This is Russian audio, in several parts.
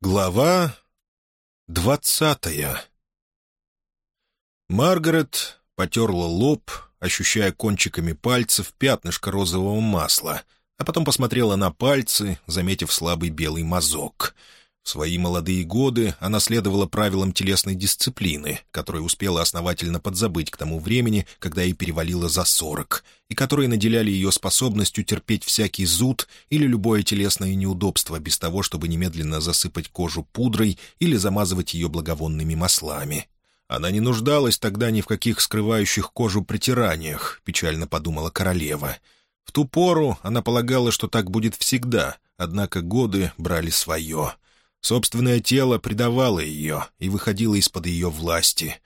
Глава двадцатая. Маргарет потерла лоб, ощущая кончиками пальцев пятнышко розового масла, а потом посмотрела на пальцы, заметив слабый белый мазок — свои молодые годы она следовала правилам телесной дисциплины, которые успела основательно подзабыть к тому времени, когда ей перевалило за сорок, и которые наделяли ее способностью терпеть всякий зуд или любое телесное неудобство без того, чтобы немедленно засыпать кожу пудрой или замазывать ее благовонными маслами. Она не нуждалась тогда ни в каких скрывающих кожу притираниях, печально подумала королева. В ту пору она полагала, что так будет всегда, однако годы брали свое — Собственное тело предавало ее и выходило из-под ее власти.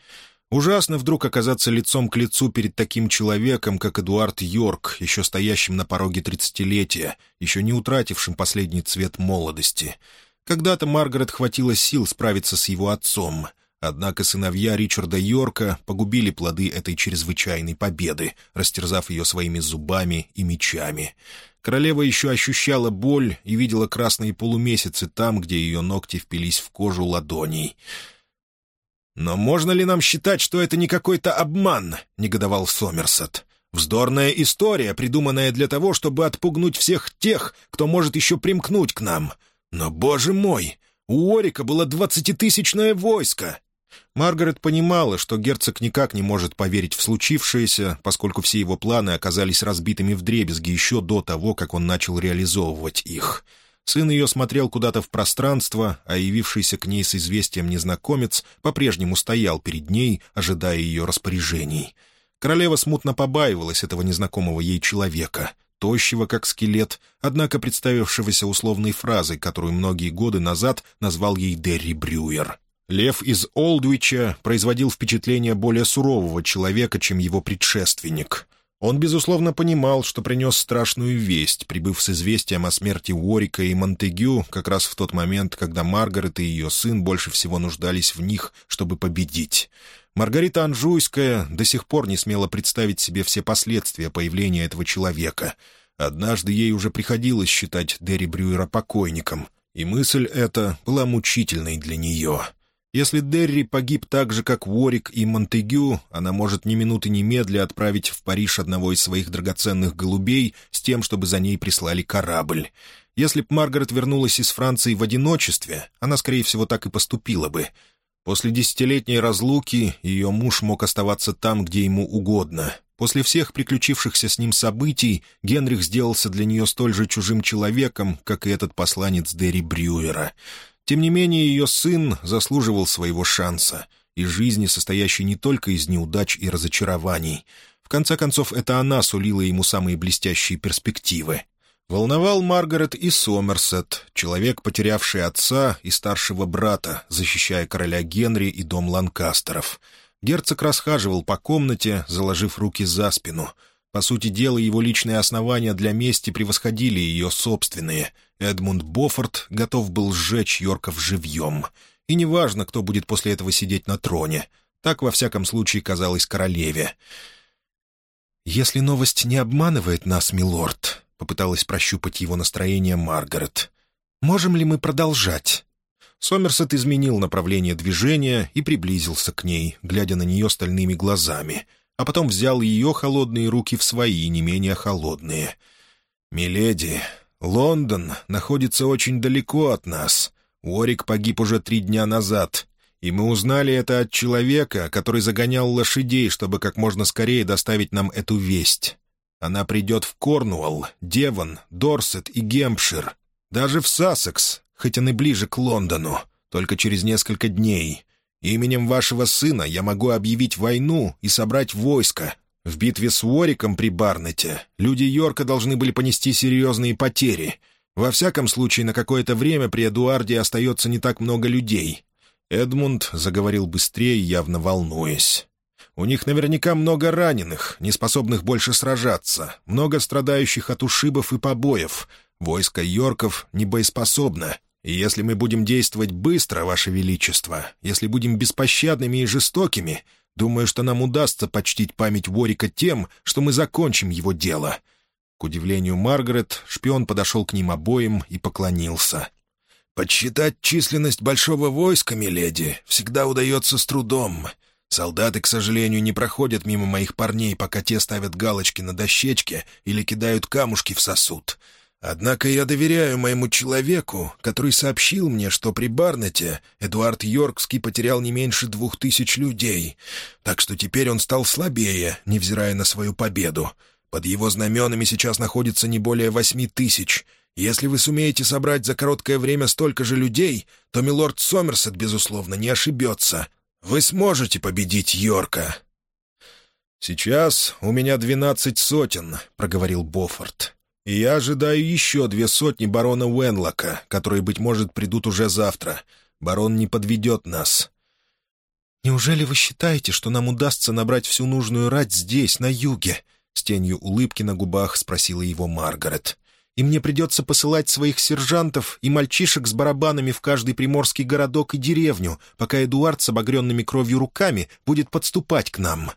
Ужасно вдруг оказаться лицом к лицу перед таким человеком, как Эдуард Йорк, еще стоящим на пороге тридцатилетия, еще не утратившим последний цвет молодости. Когда-то Маргарет хватило сил справиться с его отцом — Однако сыновья Ричарда Йорка погубили плоды этой чрезвычайной победы, растерзав ее своими зубами и мечами. Королева еще ощущала боль и видела красные полумесяцы там, где ее ногти впились в кожу ладоней. «Но можно ли нам считать, что это не какой-то обман?» — негодовал Сомерсет. «Вздорная история, придуманная для того, чтобы отпугнуть всех тех, кто может еще примкнуть к нам. Но, боже мой, у Орика было двадцатитысячное войско, Маргарет понимала, что герцог никак не может поверить в случившееся, поскольку все его планы оказались разбитыми вдребезги еще до того, как он начал реализовывать их. Сын ее смотрел куда-то в пространство, а явившийся к ней с известием незнакомец по-прежнему стоял перед ней, ожидая ее распоряжений. Королева смутно побаивалась этого незнакомого ей человека, тощего, как скелет, однако представившегося условной фразой, которую многие годы назад назвал ей Дерри Брюер. Лев из Олдвича производил впечатление более сурового человека, чем его предшественник. Он, безусловно, понимал, что принес страшную весть, прибыв с известием о смерти Уорика и Монтегю как раз в тот момент, когда Маргарет и ее сын больше всего нуждались в них, чтобы победить. Маргарита Анжуйская до сих пор не смела представить себе все последствия появления этого человека. Однажды ей уже приходилось считать Дерри Брюера покойником, и мысль эта была мучительной для нее — если Дерри погиб так же, как Ворик и Монтегю, она может ни минуты немедля отправить в Париж одного из своих драгоценных голубей с тем, чтобы за ней прислали корабль. Если б Маргарет вернулась из Франции в одиночестве, она, скорее всего, так и поступила бы. После десятилетней разлуки ее муж мог оставаться там, где ему угодно. После всех приключившихся с ним событий Генрих сделался для нее столь же чужим человеком, как и этот посланец Дерри Брюера — тем не менее, ее сын заслуживал своего шанса и жизни, состоящей не только из неудач и разочарований. В конце концов, это она сулила ему самые блестящие перспективы. Волновал Маргарет и Сомерсет, человек, потерявший отца и старшего брата, защищая короля Генри и дом Ланкастеров. Герцог расхаживал по комнате, заложив руки за спину — по сути дела, его личные основания для мести превосходили ее собственные. Эдмунд Боффорд готов был сжечь Йорков живьем. И неважно, кто будет после этого сидеть на троне. Так, во всяком случае, казалось королеве. «Если новость не обманывает нас, милорд», — попыталась прощупать его настроение Маргарет, — «можем ли мы продолжать?» Сомерсет изменил направление движения и приблизился к ней, глядя на нее стальными глазами — а потом взял ее холодные руки в свои, не менее холодные. «Миледи, Лондон находится очень далеко от нас. Уорик погиб уже три дня назад, и мы узнали это от человека, который загонял лошадей, чтобы как можно скорее доставить нам эту весть. Она придет в Корнуолл, Девон, Дорсет и Гемпшир, даже в Сассекс, хоть он и ближе к Лондону, только через несколько дней. Именем вашего сына я могу объявить войну и собрать войско. В битве с Уориком при Барнете люди Йорка должны были понести серьезные потери. Во всяком случае, на какое-то время при Эдуарде остается не так много людей». Эдмунд заговорил быстрее, явно волнуясь. «У них наверняка много раненых, не способных больше сражаться, много страдающих от ушибов и побоев. Войско Йорков не боеспособно, и если мы будем действовать быстро, Ваше Величество, если будем беспощадными и жестокими, думаю, что нам удастся почтить память Ворика тем, что мы закончим его дело». К удивлению Маргарет, шпион подошел к ним обоим и поклонился. «Подсчитать численность большого войска, миледи, всегда удается с трудом. Солдаты, к сожалению, не проходят мимо моих парней, пока те ставят галочки на дощечке или кидают камушки в сосуд. Однако я доверяю моему человеку, который сообщил мне, что при Барнете Эдуард Йоркский потерял не меньше двух тысяч людей, так что теперь он стал слабее, невзирая на свою победу. Под его знаменами сейчас находится не более восьми тысяч. Если вы сумеете собрать за короткое время столько же людей, то милорд Сомерсет, безусловно, не ошибется. Вы сможете победить Йорка». «Сейчас у меня двенадцать сотен», — проговорил Боффорд. И я ожидаю еще две сотни барона Уэнлока, которые, быть может, придут уже завтра. Барон не подведет нас». «Неужели вы считаете, что нам удастся набрать всю нужную рать здесь, на юге?» С тенью улыбки на губах спросила его Маргарет. «И мне придется посылать своих сержантов и мальчишек с барабанами в каждый приморский городок и деревню, пока Эдуард с обогренными кровью руками будет подступать к нам».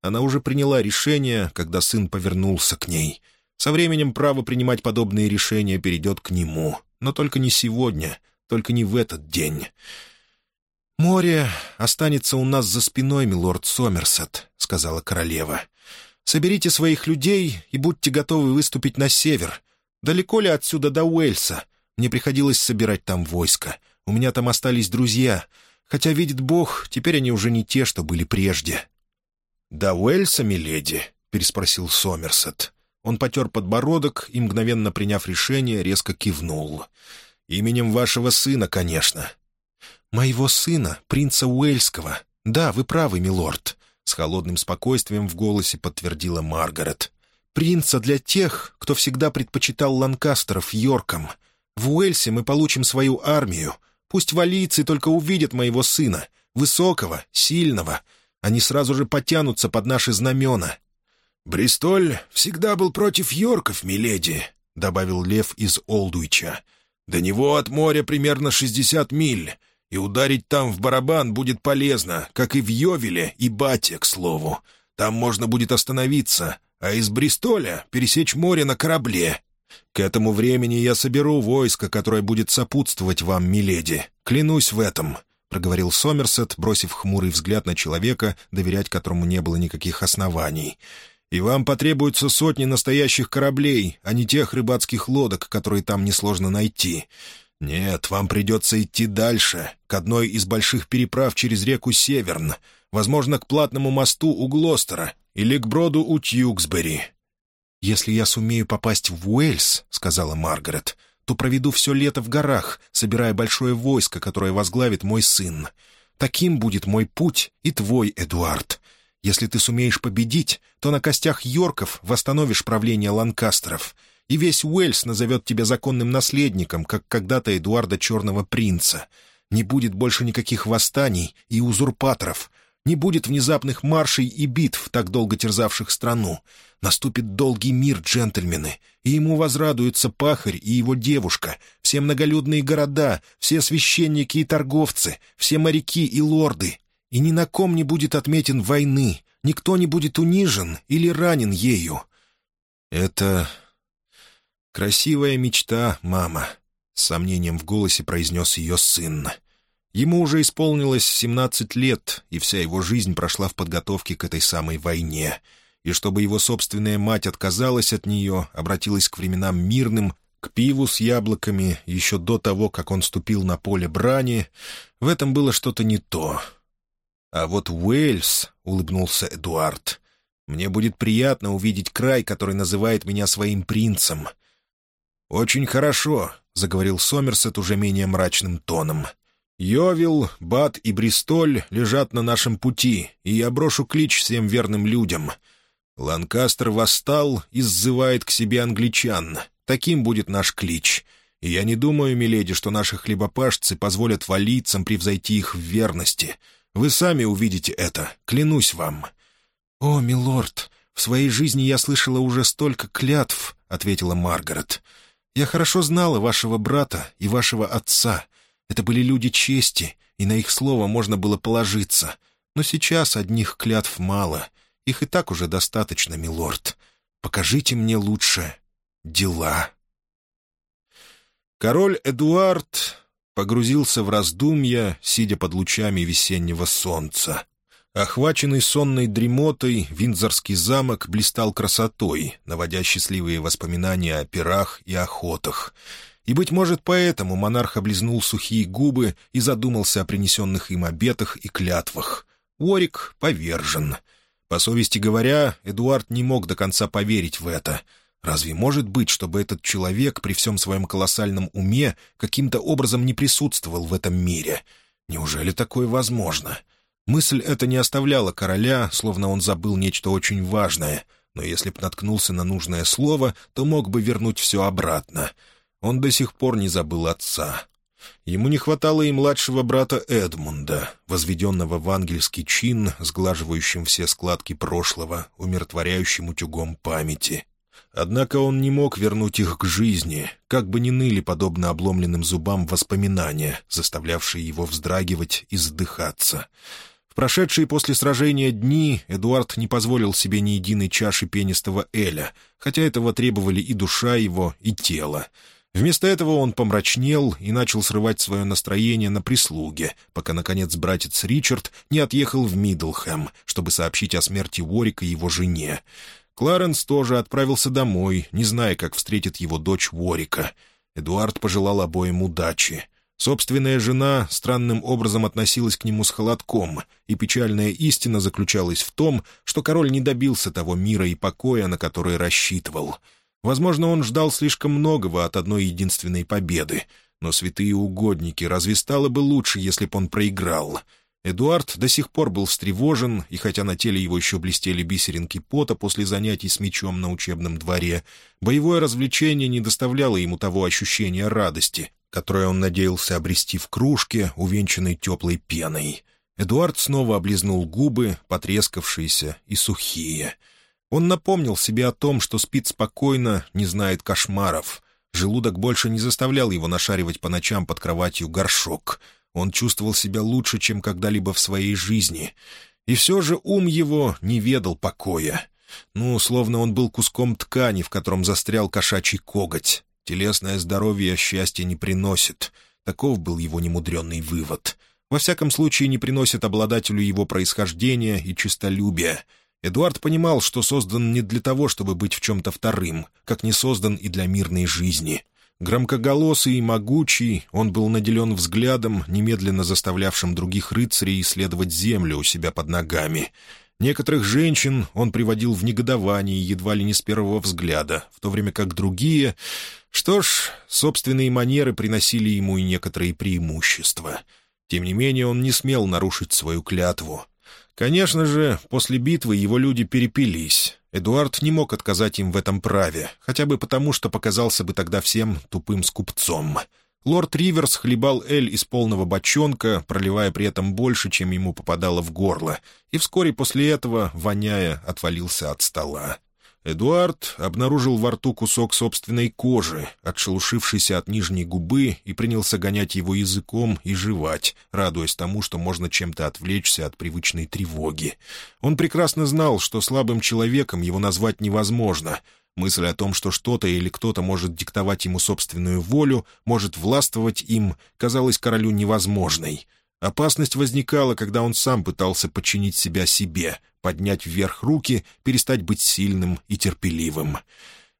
Она уже приняла решение, когда сын повернулся к ней — со временем право принимать подобные решения перейдет к нему. Но только не сегодня, только не в этот день. «Море останется у нас за спиной, милорд Сомерсет», — сказала королева. «Соберите своих людей и будьте готовы выступить на север. Далеко ли отсюда до Уэльса? Мне приходилось собирать там войско. У меня там остались друзья. Хотя, видит Бог, теперь они уже не те, что были прежде». «До Уэльса, миледи?» — переспросил Сомерсет. Он потер подбородок и, мгновенно приняв решение, резко кивнул. «Именем вашего сына, конечно». «Моего сына, принца Уэльского. Да, вы правы, милорд», — с холодным спокойствием в голосе подтвердила Маргарет. «Принца для тех, кто всегда предпочитал Ланкастеров Йорком. В Уэльсе мы получим свою армию. Пусть валийцы только увидят моего сына, высокого, сильного. Они сразу же потянутся под наши знамена, «Бристоль всегда был против Йорков, миледи», — добавил Лев из Олдуича. «До него от моря примерно шестьдесят миль, и ударить там в барабан будет полезно, как и в Йовеле и Бате, к слову. Там можно будет остановиться, а из Бристоля пересечь море на корабле. К этому времени я соберу войско, которое будет сопутствовать вам, миледи. Клянусь в этом», — проговорил Сомерсет, бросив хмурый взгляд на человека, доверять которому не было никаких оснований и вам потребуются сотни настоящих кораблей, а не тех рыбацких лодок, которые там несложно найти. Нет, вам придется идти дальше, к одной из больших переправ через реку Северн, возможно, к платному мосту у Глостера или к броду у Тьюксбери. «Если я сумею попасть в Уэльс», — сказала Маргарет, — то проведу все лето в горах, собирая большое войско, которое возглавит мой сын. Таким будет мой путь и твой, Эдуард. Если ты сумеешь победить, то на костях Йорков восстановишь правление Ланкастеров, и весь Уэльс назовет тебя законным наследником, как когда-то Эдуарда Черного Принца. Не будет больше никаких восстаний и узурпаторов, не будет внезапных маршей и битв, так долго терзавших страну. Наступит долгий мир, джентльмены, и ему возрадуются пахарь и его девушка, все многолюдные города, все священники и торговцы, все моряки и лорды, и ни на ком не будет отметен войны, никто не будет унижен или ранен ею. Это красивая мечта, мама, — с сомнением в голосе произнес ее сын. Ему уже исполнилось семнадцать лет, и вся его жизнь прошла в подготовке к этой самой войне. И чтобы его собственная мать отказалась от нее, обратилась к временам мирным, к пиву с яблоками еще до того, как он ступил на поле брани, в этом было что-то не то — «А вот Уэльс», — улыбнулся Эдуард, — «мне будет приятно увидеть край, который называет меня своим принцем». «Очень хорошо», — заговорил Сомерсет уже менее мрачным тоном. «Йовил, Бат и Бристоль лежат на нашем пути, и я брошу клич всем верным людям. Ланкастер восстал и сзывает к себе англичан. Таким будет наш клич. И я не думаю, миледи, что наши хлебопашцы позволят валийцам превзойти их в верности». Вы сами увидите это, клянусь вам». «О, милорд, в своей жизни я слышала уже столько клятв», — ответила Маргарет. «Я хорошо знала вашего брата и вашего отца. Это были люди чести, и на их слово можно было положиться. Но сейчас одних клятв мало. Их и так уже достаточно, милорд. Покажите мне лучше дела». Король Эдуард погрузился в раздумья, сидя под лучами весеннего солнца. Охваченный сонной дремотой, Виндзорский замок блистал красотой, наводя счастливые воспоминания о пирах и охотах. И, быть может, поэтому монарх облизнул сухие губы и задумался о принесенных им обетах и клятвах. Уорик повержен. По совести говоря, Эдуард не мог до конца поверить в это. Разве может быть, чтобы этот человек при всем своем колоссальном уме каким-то образом не присутствовал в этом мире? Неужели такое возможно?» Мысль эта не оставляла короля, словно он забыл нечто очень важное, но если б наткнулся на нужное слово, то мог бы вернуть все обратно. Он до сих пор не забыл отца. Ему не хватало и младшего брата Эдмунда, возведенного в ангельский чин, сглаживающим все складки прошлого, умиротворяющим утюгом памяти. Однако он не мог вернуть их к жизни, как бы ни ныли подобно обломленным зубам воспоминания, заставлявшие его вздрагивать и задыхаться. В прошедшие после сражения дни Эдуард не позволил себе ни единой чаши пенистого Эля, хотя этого требовали и душа его, и тело. Вместо этого он помрачнел и начал срывать свое настроение на прислуге, пока, наконец, братец Ричард не отъехал в Мидлхэм, чтобы сообщить о смерти Уорика его жене. Кларенс тоже отправился домой, не зная, как встретит его дочь Уорика. Эдуард пожелал обоим удачи. Собственная жена странным образом относилась к нему с холодком, и печальная истина заключалась в том, что король не добился того мира и покоя, на который рассчитывал. Возможно, он ждал слишком многого от одной единственной победы, но святые угодники, разве стало бы лучше, если б он проиграл — Эдуард до сих пор был встревожен, и хотя на теле его еще блестели бисеринки пота после занятий с мечом на учебном дворе, боевое развлечение не доставляло ему того ощущения радости, которое он надеялся обрести в кружке, увенчанной теплой пеной. Эдуард снова облизнул губы, потрескавшиеся и сухие. Он напомнил себе о том, что спит спокойно, не знает кошмаров. Желудок больше не заставлял его нашаривать по ночам под кроватью горшок — он чувствовал себя лучше, чем когда-либо в своей жизни. И все же ум его не ведал покоя. Ну, словно он был куском ткани, в котором застрял кошачий коготь. Телесное здоровье счастья не приносит. Таков был его немудренный вывод. Во всяком случае, не приносит обладателю его происхождения и честолюбия. Эдуард понимал, что создан не для того, чтобы быть в чем-то вторым, как не создан и для мирной жизни. Громкоголосый и могучий, он был наделен взглядом, немедленно заставлявшим других рыцарей исследовать землю у себя под ногами. Некоторых женщин он приводил в негодование едва ли не с первого взгляда, в то время как другие... Что ж, собственные манеры приносили ему и некоторые преимущества. Тем не менее, он не смел нарушить свою клятву. Конечно же, после битвы его люди перепились. Эдуард не мог отказать им в этом праве, хотя бы потому, что показался бы тогда всем тупым скупцом. Лорд Риверс хлебал эль из полного бочонка, проливая при этом больше, чем ему попадало в горло, и вскоре после этого, воняя, отвалился от стола. Эдуард обнаружил во рту кусок собственной кожи, отшелушившийся от нижней губы, и принялся гонять его языком и жевать, радуясь тому, что можно чем-то отвлечься от привычной тревоги. Он прекрасно знал, что слабым человеком его назвать невозможно. Мысль о том, что что-то или кто-то может диктовать ему собственную волю, может властвовать им, казалась королю невозможной — Опасность возникала, когда он сам пытался подчинить себя себе, поднять вверх руки, перестать быть сильным и терпеливым.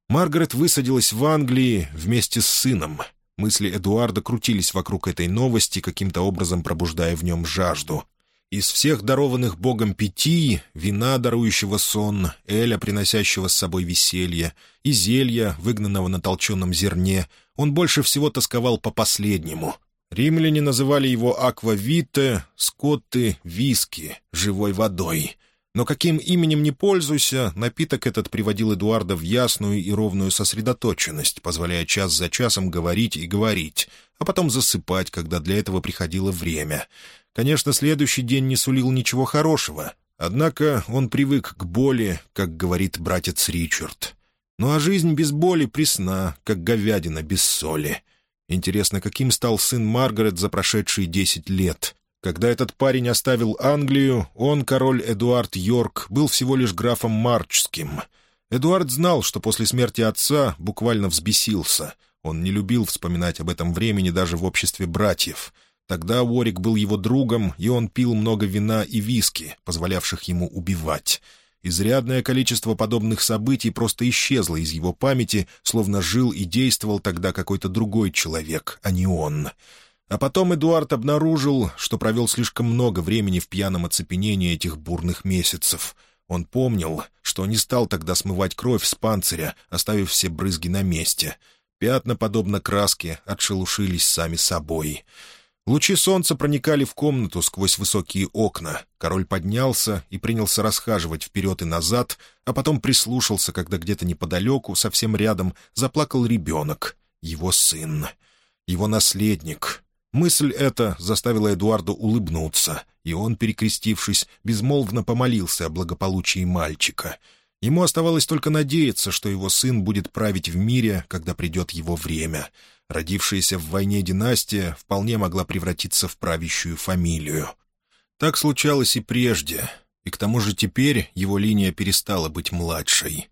Маргарет высадилась в Англии вместе с сыном. Мысли Эдуарда крутились вокруг этой новости, каким-то образом пробуждая в нем жажду. Из всех дарованных Богом пяти — вина, дарующего сон, эля, приносящего с собой веселье, и зелья, выгнанного на толченом зерне — он больше всего тосковал по последнему, Римляне называли его аквавите, скотты, виски, живой водой. Но каким именем не пользуйся, напиток этот приводил Эдуарда в ясную и ровную сосредоточенность, позволяя час за часом говорить и говорить, а потом засыпать, когда для этого приходило время. Конечно, следующий день не сулил ничего хорошего, однако он привык к боли, как говорит братец Ричард. Ну а жизнь без боли пресна, как говядина без соли. Интересно, каким стал сын Маргарет за прошедшие десять лет? Когда этот парень оставил Англию, он, король Эдуард Йорк, был всего лишь графом Марчским. Эдуард знал, что после смерти отца буквально взбесился. Он не любил вспоминать об этом времени даже в обществе братьев. Тогда Уорик был его другом, и он пил много вина и виски, позволявших ему убивать. Изрядное количество подобных событий просто исчезло из его памяти, словно жил и действовал тогда какой-то другой человек, а не он. А потом Эдуард обнаружил, что провел слишком много времени в пьяном оцепенении этих бурных месяцев. Он помнил, что не стал тогда смывать кровь с панциря, оставив все брызги на месте. Пятна, подобно краске, отшелушились сами собой. Лучи солнца проникали в комнату сквозь высокие окна. Король поднялся и принялся расхаживать вперед и назад, а потом прислушался, когда где-то неподалеку, совсем рядом, заплакал ребенок, его сын, его наследник. Мысль эта заставила Эдуарда улыбнуться, и он, перекрестившись, безмолвно помолился о благополучии мальчика. Ему оставалось только надеяться, что его сын будет править в мире, когда придет его время — Родившаяся в войне династия вполне могла превратиться в правящую фамилию. Так случалось и прежде, и к тому же теперь его линия перестала быть младшей.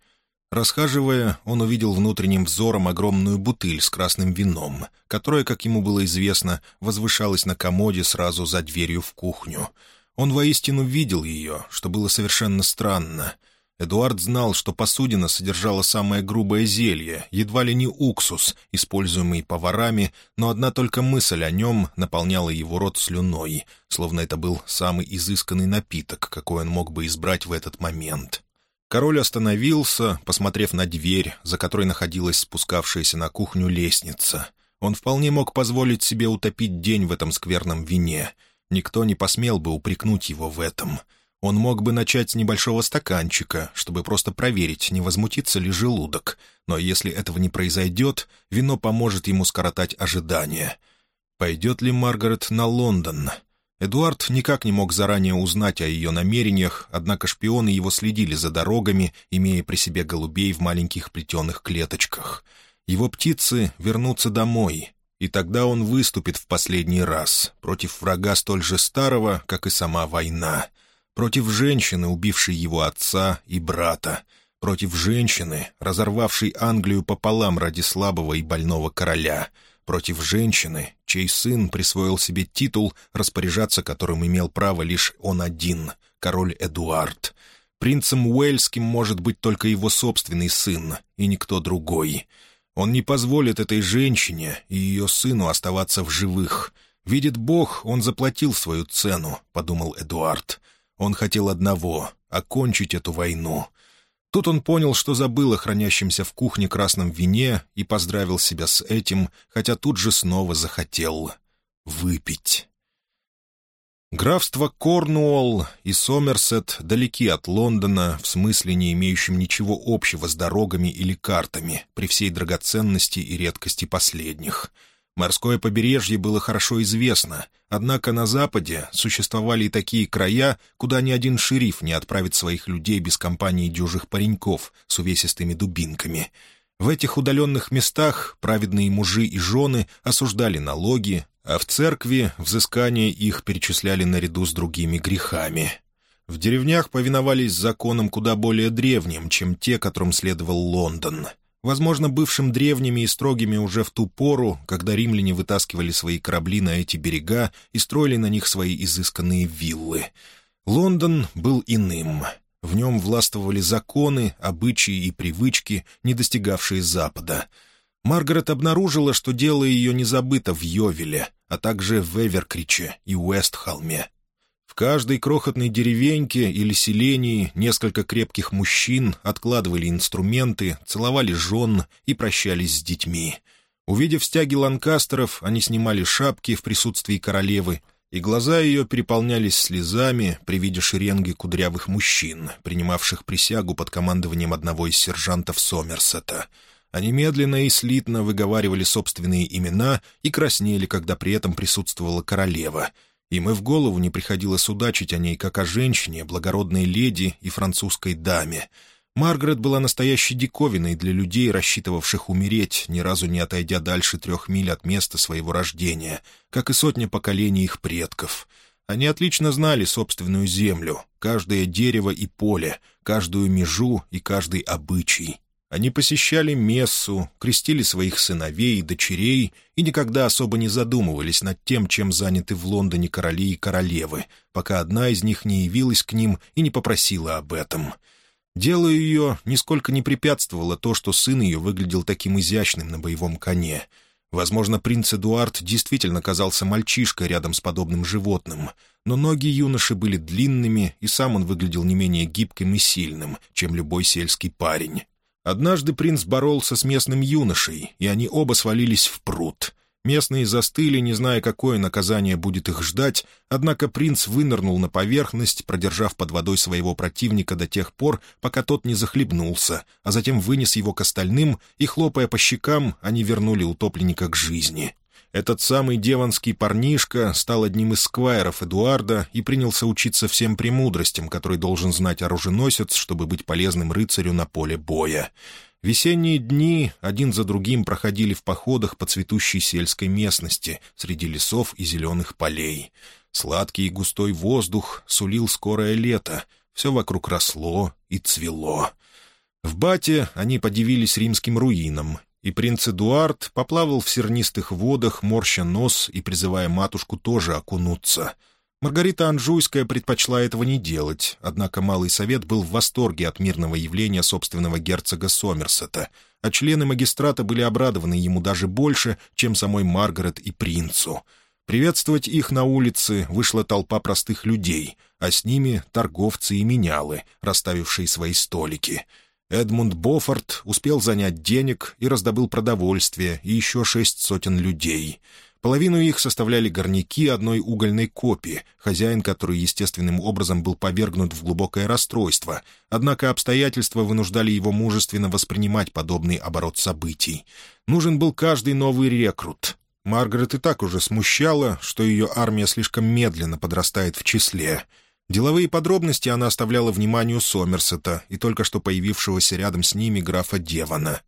Расхаживая, он увидел внутренним взором огромную бутыль с красным вином, которая, как ему было известно, возвышалась на комоде сразу за дверью в кухню. Он воистину видел ее, что было совершенно странно — Эдуард знал, что посудина содержала самое грубое зелье, едва ли не уксус, используемый поварами, но одна только мысль о нем наполняла его рот слюной, словно это был самый изысканный напиток, какой он мог бы избрать в этот момент. Король остановился, посмотрев на дверь, за которой находилась спускавшаяся на кухню лестница. Он вполне мог позволить себе утопить день в этом скверном вине. Никто не посмел бы упрекнуть его в этом — он мог бы начать с небольшого стаканчика, чтобы просто проверить, не возмутится ли желудок, но если этого не произойдет, вино поможет ему скоротать ожидания. Пойдет ли Маргарет на Лондон? Эдуард никак не мог заранее узнать о ее намерениях, однако шпионы его следили за дорогами, имея при себе голубей в маленьких плетеных клеточках. Его птицы вернутся домой, и тогда он выступит в последний раз против врага столь же старого, как и сама война — против женщины, убившей его отца и брата, против женщины, разорвавшей Англию пополам ради слабого и больного короля, против женщины, чей сын присвоил себе титул, распоряжаться которым имел право лишь он один, король Эдуард. Принцем Уэльским может быть только его собственный сын, и никто другой. Он не позволит этой женщине и ее сыну оставаться в живых. Видит Бог, он заплатил свою цену, — подумал Эдуард. Он хотел одного — окончить эту войну. Тут он понял, что забыл о хранящемся в кухне красном вине и поздравил себя с этим, хотя тут же снова захотел выпить. Графство Корнуолл и Сомерсет далеки от Лондона, в смысле не имеющем ничего общего с дорогами или картами, при всей драгоценности и редкости последних — Морское побережье было хорошо известно, однако на западе существовали и такие края, куда ни один шериф не отправит своих людей без компании дюжих пареньков с увесистыми дубинками. В этих удаленных местах праведные мужи и жены осуждали налоги, а в церкви взыскание их перечисляли наряду с другими грехами. В деревнях повиновались законам куда более древним, чем те, которым следовал Лондон — возможно, бывшим древними и строгими уже в ту пору, когда римляне вытаскивали свои корабли на эти берега и строили на них свои изысканные виллы. Лондон был иным. В нем властвовали законы, обычаи и привычки, не достигавшие Запада. Маргарет обнаружила, что дело ее не забыто в Йовеле, а также в Эверкриче и Уэстхалме, в каждой крохотной деревеньке или селении несколько крепких мужчин откладывали инструменты, целовали жен и прощались с детьми. Увидев стяги ланкастеров, они снимали шапки в присутствии королевы, и глаза ее переполнялись слезами при виде шеренги кудрявых мужчин, принимавших присягу под командованием одного из сержантов Сомерсета. Они медленно и слитно выговаривали собственные имена и краснели, когда при этом присутствовала королева — им и в голову не приходило судачить о ней как о женщине, благородной леди и французской даме. Маргарет была настоящей диковиной для людей, рассчитывавших умереть, ни разу не отойдя дальше трех миль от места своего рождения, как и сотни поколений их предков. Они отлично знали собственную землю, каждое дерево и поле, каждую межу и каждый обычай. Они посещали мессу, крестили своих сыновей и дочерей и никогда особо не задумывались над тем, чем заняты в Лондоне короли и королевы, пока одна из них не явилась к ним и не попросила об этом. Дело ее нисколько не препятствовало то, что сын ее выглядел таким изящным на боевом коне — Возможно, принц Эдуард действительно казался мальчишкой рядом с подобным животным, но ноги юноши были длинными, и сам он выглядел не менее гибким и сильным, чем любой сельский парень. Однажды принц боролся с местным юношей, и они оба свалились в пруд. Местные застыли, не зная, какое наказание будет их ждать, однако принц вынырнул на поверхность, продержав под водой своего противника до тех пор, пока тот не захлебнулся, а затем вынес его к остальным, и, хлопая по щекам, они вернули утопленника к жизни. Этот самый деванский парнишка стал одним из сквайров Эдуарда и принялся учиться всем премудростям, которые должен знать оруженосец, чтобы быть полезным рыцарю на поле боя. Весенние дни один за другим проходили в походах по цветущей сельской местности среди лесов и зеленых полей. Сладкий и густой воздух сулил скорое лето, все вокруг росло и цвело. В Бате они подивились римским руинам, и принц Эдуард поплавал в сернистых водах, морща нос и призывая матушку тоже окунуться — Маргарита Анжуйская предпочла этого не делать, однако Малый Совет был в восторге от мирного явления собственного герцога Сомерсета, а члены магистрата были обрадованы ему даже больше, чем самой Маргарет и принцу. Приветствовать их на улице вышла толпа простых людей, а с ними торговцы и менялы, расставившие свои столики. Эдмунд Боффорд успел занять денег и раздобыл продовольствие и еще шесть сотен людей — Половину их составляли горняки одной угольной копии, хозяин которой естественным образом был повергнут в глубокое расстройство, однако обстоятельства вынуждали его мужественно воспринимать подобный оборот событий. Нужен был каждый новый рекрут. Маргарет и так уже смущала, что ее армия слишком медленно подрастает в числе. Деловые подробности она оставляла вниманию Сомерсета и только что появившегося рядом с ними графа Девана.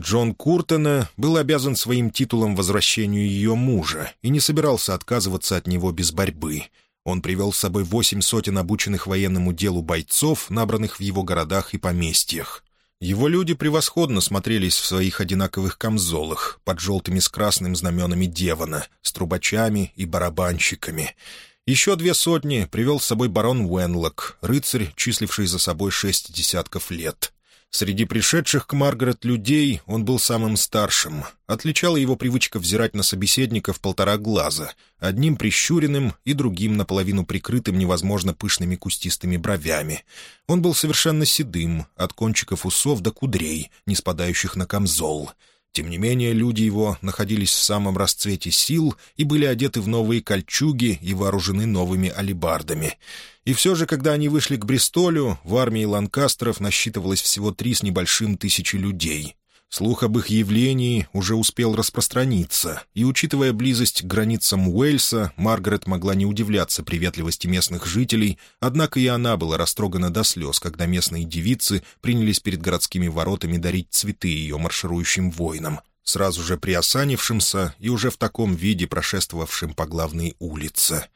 Джон Куртена был обязан своим титулом возвращению ее мужа и не собирался отказываться от него без борьбы. Он привел с собой восемь сотен обученных военному делу бойцов, набранных в его городах и поместьях. Его люди превосходно смотрелись в своих одинаковых камзолах под желтыми с красным знаменами Девана, с трубачами и барабанщиками. Еще две сотни привел с собой барон Уэнлок, рыцарь, числивший за собой шесть десятков лет. Среди пришедших к Маргарет людей он был самым старшим. Отличала его привычка взирать на собеседника в полтора глаза, одним прищуренным и другим наполовину прикрытым невозможно пышными кустистыми бровями. Он был совершенно седым, от кончиков усов до кудрей, не спадающих на камзол — тем не менее, люди его находились в самом расцвете сил и были одеты в новые кольчуги и вооружены новыми алебардами. И все же, когда они вышли к Бристолю, в армии ланкастеров насчитывалось всего три с небольшим тысячи людей. Слух об их явлении уже успел распространиться, и, учитывая близость к границам Уэльса, Маргарет могла не удивляться приветливости местных жителей, однако и она была растрогана до слез, когда местные девицы принялись перед городскими воротами дарить цветы ее марширующим воинам, сразу же приосанившимся и уже в таком виде прошествовавшим по главной улице.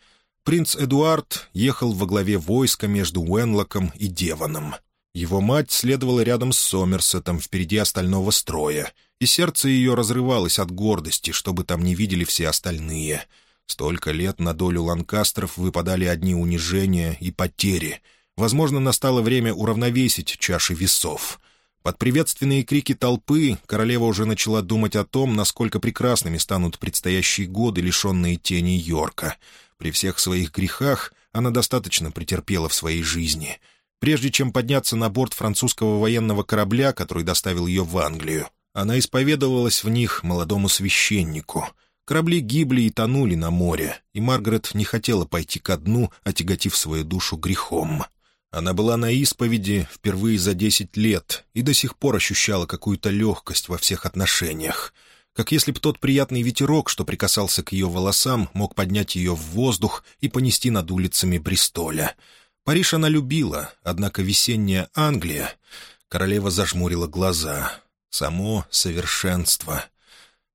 Принц Эдуард ехал во главе войска между Уэнлоком и Деваном — его мать следовала рядом с Сомерсетом впереди остального строя, и сердце ее разрывалось от гордости, чтобы там не видели все остальные. Столько лет на долю ланкастеров выпадали одни унижения и потери. Возможно, настало время уравновесить чаши весов. Под приветственные крики толпы королева уже начала думать о том, насколько прекрасными станут предстоящие годы, лишенные тени Йорка. При всех своих грехах она достаточно претерпела в своей жизни — Прежде чем подняться на борт французского военного корабля, который доставил ее в Англию, она исповедовалась в них молодому священнику. Корабли гибли и тонули на море, и Маргарет не хотела пойти ко дну, отяготив свою душу грехом. Она была на исповеди впервые за десять лет и до сих пор ощущала какую-то легкость во всех отношениях. Как если б тот приятный ветерок, что прикасался к ее волосам, мог поднять ее в воздух и понести над улицами Бристоля — Париж она любила, однако весенняя Англия... Королева зажмурила глаза. Само совершенство.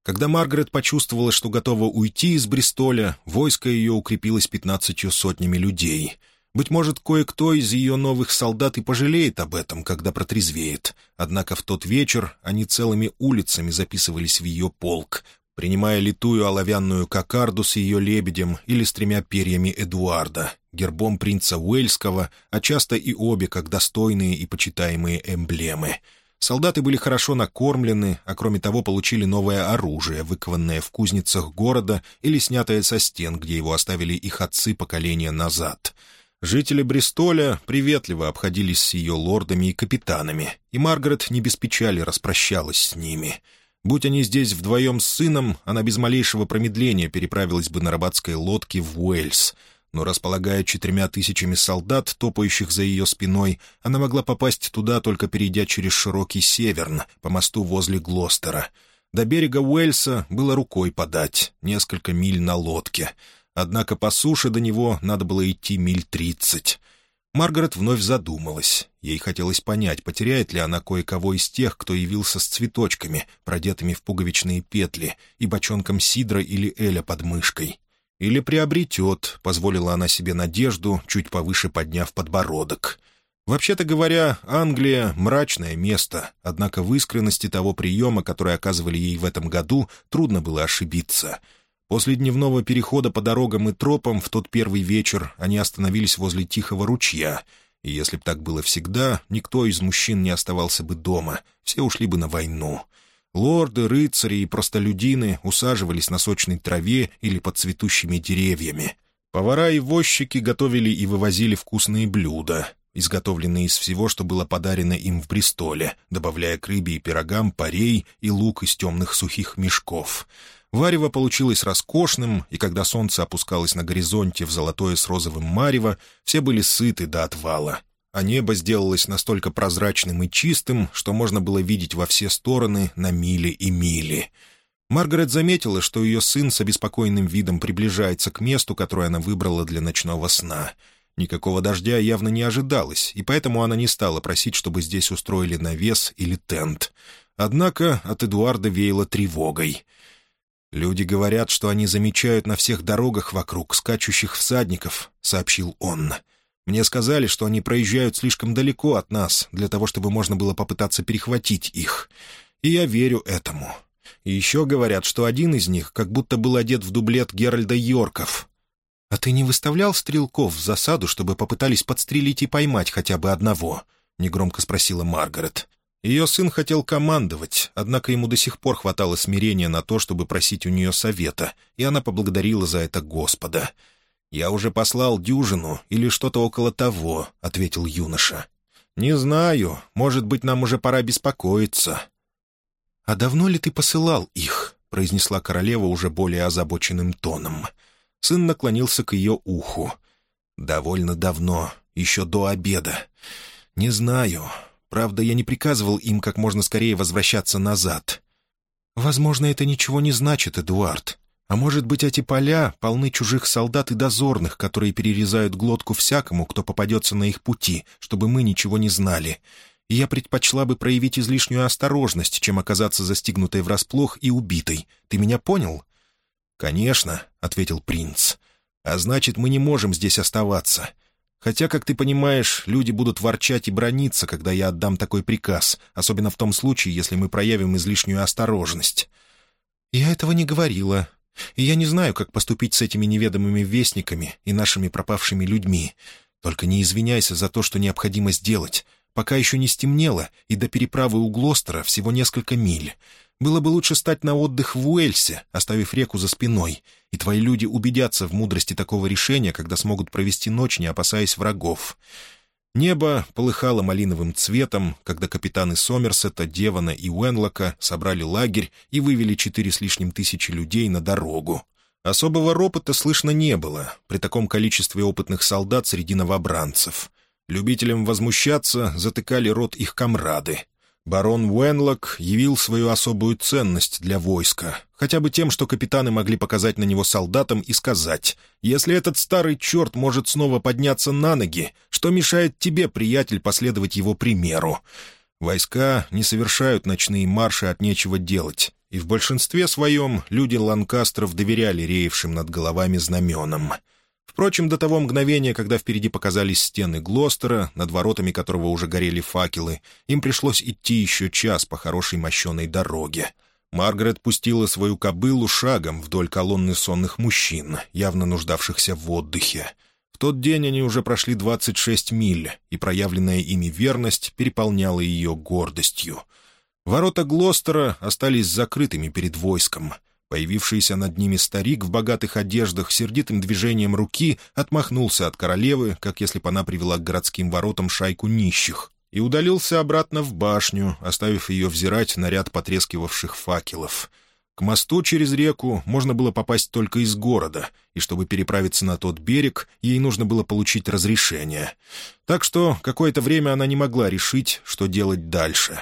Когда Маргарет почувствовала, что готова уйти из Бристоля, войско ее укрепилось пятнадцатью сотнями людей. Быть может, кое-кто из ее новых солдат и пожалеет об этом, когда протрезвеет. Однако в тот вечер они целыми улицами записывались в ее полк, принимая литую оловянную кокарду с ее лебедем или с тремя перьями Эдуарда, гербом принца Уэльского, а часто и обе как достойные и почитаемые эмблемы. Солдаты были хорошо накормлены, а кроме того получили новое оружие, выкованное в кузницах города или снятое со стен, где его оставили их отцы поколения назад — Жители Бристоля приветливо обходились с ее лордами и капитанами, и Маргарет не без печали распрощалась с ними. Будь они здесь вдвоем с сыном, она без малейшего промедления переправилась бы на рыбацкой лодке в Уэльс. Но, располагая четырьмя тысячами солдат, топающих за ее спиной, она могла попасть туда, только перейдя через широкий северн, по мосту возле Глостера. До берега Уэльса было рукой подать, несколько миль на лодке — Однако по суше до него надо было идти миль тридцать. Маргарет вновь задумалась. Ей хотелось понять, потеряет ли она кое-кого из тех, кто явился с цветочками, продетыми в пуговичные петли, и бочонком сидра или эля под мышкой. Или приобретет, позволила она себе надежду, чуть повыше подняв подбородок. Вообще-то говоря, Англия — мрачное место, однако в искренности того приема, который оказывали ей в этом году, трудно было ошибиться — После дневного перехода по дорогам и тропам в тот первый вечер они остановились возле тихого ручья, и если б так было всегда, никто из мужчин не оставался бы дома, все ушли бы на войну. Лорды, рыцари и простолюдины усаживались на сочной траве или под цветущими деревьями. Повара и возчики готовили и вывозили вкусные блюда, изготовленные из всего, что было подарено им в Бристоле, добавляя к рыбе и пирогам парей и лук из темных сухих мешков — Варево получилось роскошным, и когда солнце опускалось на горизонте в золотое с розовым марево, все были сыты до отвала, а небо сделалось настолько прозрачным и чистым, что можно было видеть во все стороны на мили и мили. Маргарет заметила, что ее сын с обеспокоенным видом приближается к месту, которое она выбрала для ночного сна. Никакого дождя явно не ожидалось, и поэтому она не стала просить, чтобы здесь устроили навес или тент. Однако от Эдуарда веяло тревогой — «Люди говорят, что они замечают на всех дорогах вокруг скачущих всадников», — сообщил он. «Мне сказали, что они проезжают слишком далеко от нас, для того, чтобы можно было попытаться перехватить их. И я верю этому. И еще говорят, что один из них как будто был одет в дублет Геральда Йорков. А ты не выставлял стрелков в засаду, чтобы попытались подстрелить и поймать хотя бы одного?» — негромко спросила Маргарет. Ее сын хотел командовать, однако ему до сих пор хватало смирения на то, чтобы просить у нее совета, и она поблагодарила за это Господа. «Я уже послал дюжину или что-то около того», — ответил юноша. «Не знаю. Может быть, нам уже пора беспокоиться». «А давно ли ты посылал их?» — произнесла королева уже более озабоченным тоном. Сын наклонился к ее уху. «Довольно давно, еще до обеда. Не знаю. Правда, я не приказывал им как можно скорее возвращаться назад. Возможно, это ничего не значит, Эдуард. А может быть, эти поля полны чужих солдат и дозорных, которые перерезают глотку всякому, кто попадется на их пути, чтобы мы ничего не знали. И я предпочла бы проявить излишнюю осторожность, чем оказаться застигнутой врасплох и убитой. Ты меня понял?» «Конечно», — ответил принц. «А значит, мы не можем здесь оставаться. Хотя, как ты понимаешь, люди будут ворчать и брониться, когда я отдам такой приказ, особенно в том случае, если мы проявим излишнюю осторожность. Я этого не говорила. И я не знаю, как поступить с этими неведомыми вестниками и нашими пропавшими людьми. Только не извиняйся за то, что необходимо сделать. Пока еще не стемнело, и до переправы у Глостера всего несколько миль. Было бы лучше стать на отдых в Уэльсе, оставив реку за спиной, и твои люди убедятся в мудрости такого решения, когда смогут провести ночь, не опасаясь врагов. Небо полыхало малиновым цветом, когда капитаны Сомерсета, Девана и Уэнлока собрали лагерь и вывели четыре с лишним тысячи людей на дорогу. Особого ропота слышно не было при таком количестве опытных солдат среди новобранцев. Любителям возмущаться затыкали рот их комрады. Барон Уэнлок явил свою особую ценность для войска, хотя бы тем, что капитаны могли показать на него солдатам и сказать, «Если этот старый черт может снова подняться на ноги, что мешает тебе, приятель, последовать его примеру?» Войска не совершают ночные марши от нечего делать, и в большинстве своем люди Ланкастров доверяли реевшим над головами знаменам. Впрочем, до того мгновения, когда впереди показались стены Глостера, над воротами которого уже горели факелы, им пришлось идти еще час по хорошей мощеной дороге. Маргарет пустила свою кобылу шагом вдоль колонны сонных мужчин, явно нуждавшихся в отдыхе. В тот день они уже прошли 26 миль, и проявленная ими верность переполняла ее гордостью. Ворота Глостера остались закрытыми перед войском — Появившийся над ними старик в богатых одеждах сердитым движением руки отмахнулся от королевы, как если бы она привела к городским воротам шайку нищих, и удалился обратно в башню, оставив ее взирать на ряд потрескивавших факелов. К мосту через реку можно было попасть только из города, и чтобы переправиться на тот берег, ей нужно было получить разрешение. Так что какое-то время она не могла решить, что делать дальше.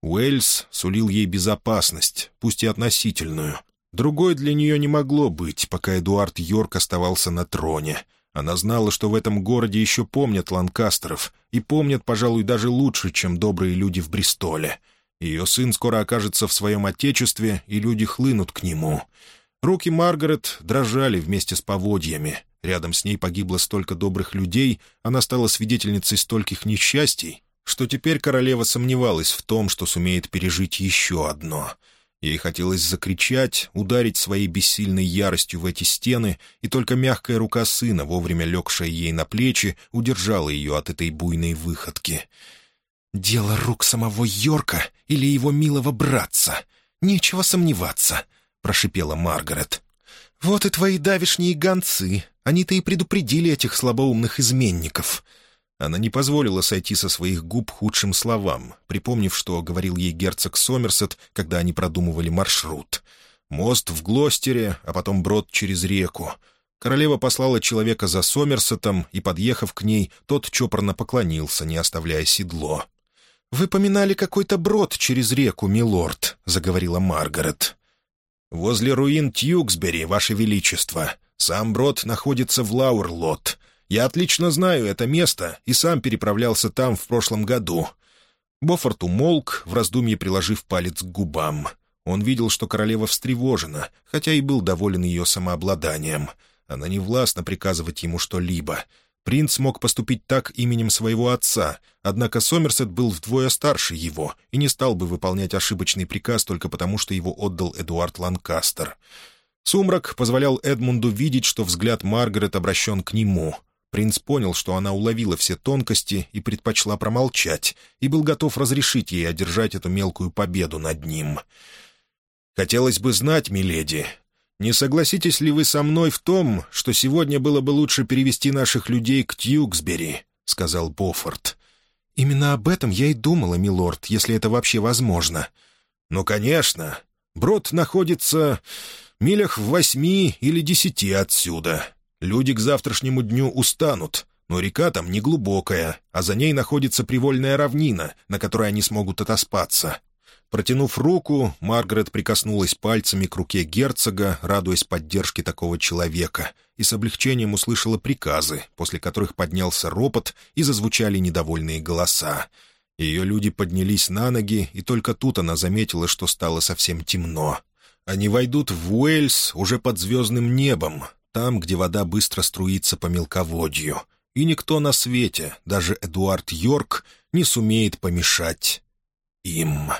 Уэльс сулил ей безопасность, пусть и относительную — Другой для нее не могло быть, пока Эдуард Йорк оставался на троне. Она знала, что в этом городе еще помнят Ланкастеров, и помнят, пожалуй, даже лучше, чем добрые люди в Бристоле. Ее сын скоро окажется в своем отечестве, и люди хлынут к нему. Руки Маргарет дрожали вместе с поводьями. Рядом с ней погибло столько добрых людей, она стала свидетельницей стольких несчастий, что теперь королева сомневалась в том, что сумеет пережить еще одно — Ей хотелось закричать, ударить своей бессильной яростью в эти стены, и только мягкая рука сына, вовремя легшая ей на плечи, удержала ее от этой буйной выходки. «Дело рук самого Йорка или его милого братца. Нечего сомневаться», — прошипела Маргарет. «Вот и твои давишние гонцы. Они-то и предупредили этих слабоумных изменников». Она не позволила сойти со своих губ худшим словам, припомнив, что говорил ей герцог Сомерсет, когда они продумывали маршрут. Мост в Глостере, а потом брод через реку. Королева послала человека за Сомерсетом, и, подъехав к ней, тот чопорно поклонился, не оставляя седло. «Вы поминали какой-то брод через реку, милорд», — заговорила Маргарет. «Возле руин Тьюксбери, Ваше Величество. Сам брод находится в Лаурлот. Я отлично знаю это место и сам переправлялся там в прошлом году». Бофорт умолк, в раздумье приложив палец к губам. Он видел, что королева встревожена, хотя и был доволен ее самообладанием. Она не властна приказывать ему что-либо. Принц мог поступить так именем своего отца, однако Сомерсет был вдвое старше его и не стал бы выполнять ошибочный приказ только потому, что его отдал Эдуард Ланкастер. Сумрак позволял Эдмунду видеть, что взгляд Маргарет обращен к нему — Принц понял, что она уловила все тонкости и предпочла промолчать, и был готов разрешить ей одержать эту мелкую победу над ним. «Хотелось бы знать, миледи, не согласитесь ли вы со мной в том, что сегодня было бы лучше перевести наших людей к Тьюксбери?» — сказал Боффорд. «Именно об этом я и думала, милорд, если это вообще возможно». «Ну, конечно. Брод находится милях в восьми или десяти отсюда. Люди к завтрашнему дню устанут, но река там не глубокая, а за ней находится привольная равнина, на которой они смогут отоспаться. Протянув руку, Маргарет прикоснулась пальцами к руке герцога, радуясь поддержке такого человека, и с облегчением услышала приказы, после которых поднялся ропот и зазвучали недовольные голоса. Ее люди поднялись на ноги, и только тут она заметила, что стало совсем темно. Они войдут в Уэльс уже под звездным небом, там, где вода быстро струится по мелководью, и никто на свете, даже Эдуард Йорк, не сумеет помешать им».